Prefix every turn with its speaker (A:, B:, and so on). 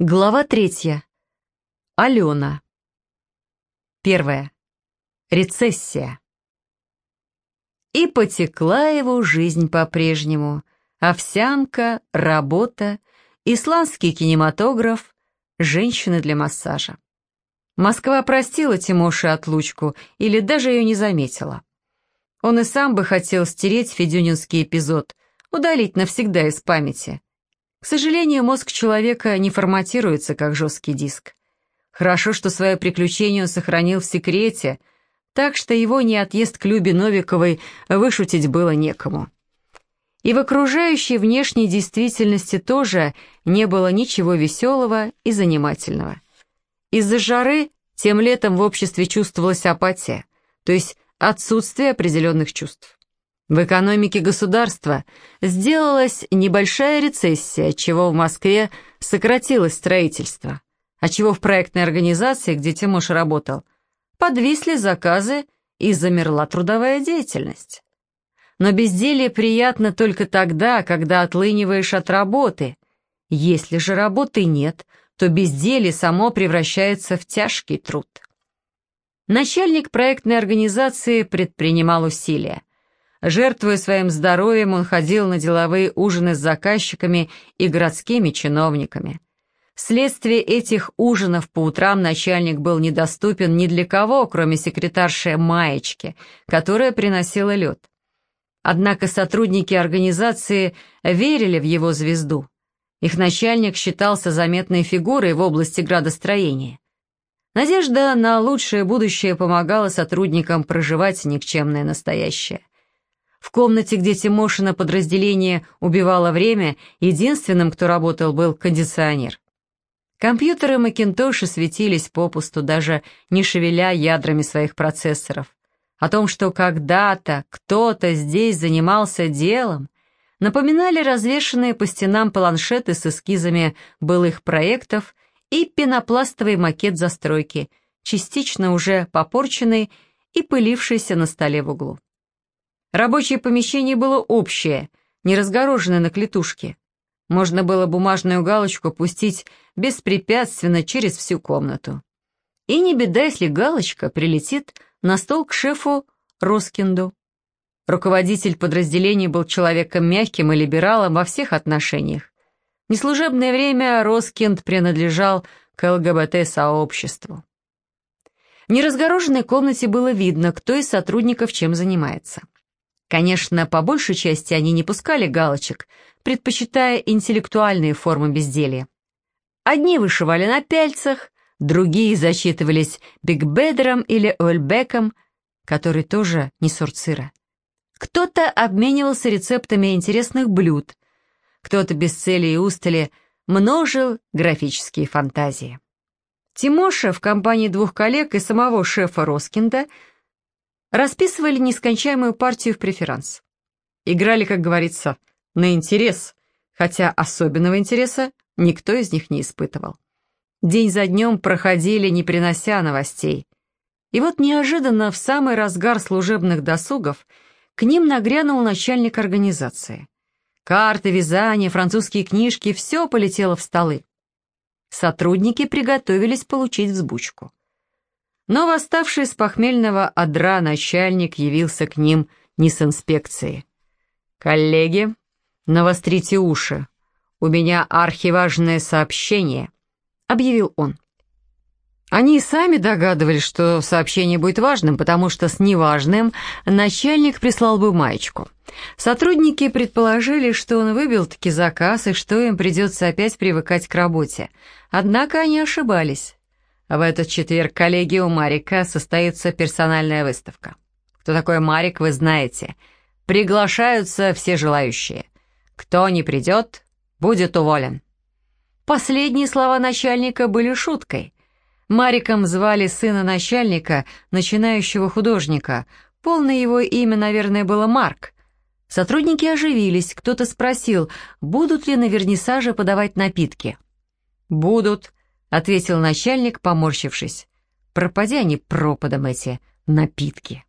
A: Глава третья. Алена. Первая. Рецессия. И потекла его жизнь по-прежнему. Овсянка, работа, исландский кинематограф, женщины для массажа. Москва простила Тимоше отлучку или даже ее не заметила. Он и сам бы хотел стереть федюнинский эпизод, удалить навсегда из памяти. К сожалению, мозг человека не форматируется, как жесткий диск. Хорошо, что свое приключение он сохранил в секрете, так что его неотъезд к Любе Новиковой вышутить было некому. И в окружающей внешней действительности тоже не было ничего веселого и занимательного. Из-за жары тем летом в обществе чувствовалась апатия, то есть отсутствие определенных чувств. В экономике государства сделалась небольшая рецессия, чего в Москве сократилось строительство, а чего в проектной организации, где Тимош работал, подвисли заказы и замерла трудовая деятельность. Но безделье приятно только тогда, когда отлыниваешь от работы. Если же работы нет, то безделье само превращается в тяжкий труд. Начальник проектной организации предпринимал усилия – Жертвуя своим здоровьем, он ходил на деловые ужины с заказчиками и городскими чиновниками. Вследствие этих ужинов по утрам начальник был недоступен ни для кого, кроме секретарши Маечки, которая приносила лед. Однако сотрудники организации верили в его звезду. Их начальник считался заметной фигурой в области градостроения. Надежда на лучшее будущее помогала сотрудникам проживать никчемное настоящее. В комнате, где Тимошина подразделение убивало время, единственным, кто работал, был кондиционер. Компьютеры Макинтоши светились попусту, даже не шевеля ядрами своих процессоров. О том, что когда-то кто-то здесь занимался делом, напоминали развешанные по стенам планшеты с эскизами былых проектов и пенопластовый макет застройки, частично уже попорченный и пылившийся на столе в углу. Рабочее помещение было общее, не разгороженное на клетушке. Можно было бумажную галочку пустить беспрепятственно через всю комнату. И не беда, если галочка прилетит на стол к шефу Роскинду. Руководитель подразделения был человеком мягким и либералом во всех отношениях. В неслужебное время Роскинд принадлежал к ЛГБТ-сообществу. В неразгороженной комнате было видно, кто из сотрудников чем занимается. Конечно, по большей части они не пускали галочек, предпочитая интеллектуальные формы безделья. Одни вышивали на пяльцах, другие зачитывались Бигбедером или Ольбеком, который тоже не сорт сыра. Кто-то обменивался рецептами интересных блюд, кто-то без цели и устали множил графические фантазии. Тимоша в компании двух коллег и самого шефа Роскинда – расписывали нескончаемую партию в преферанс. Играли, как говорится, на интерес, хотя особенного интереса никто из них не испытывал. День за днем проходили, не принося новостей. И вот неожиданно, в самый разгар служебных досугов, к ним нагрянул начальник организации. Карты, вязание, французские книжки — все полетело в столы. Сотрудники приготовились получить взбучку. Но восставший с похмельного одра начальник явился к ним не с инспекцией. «Коллеги, навострите уши. У меня архиважное сообщение», — объявил он. Они и сами догадывались, что сообщение будет важным, потому что с неважным начальник прислал бы маечку. Сотрудники предположили, что он выбил-таки заказ и что им придется опять привыкать к работе. Однако они ошибались. В этот четверг коллеги у Марика состоится персональная выставка. Кто такой Марик, вы знаете. Приглашаются все желающие. Кто не придет, будет уволен. Последние слова начальника были шуткой. Мариком звали сына начальника, начинающего художника. Полное его имя, наверное, было Марк. Сотрудники оживились, кто-то спросил, будут ли на вернисаже подавать напитки. «Будут», ответил начальник, поморщившись. Пропади они пропадом эти напитки.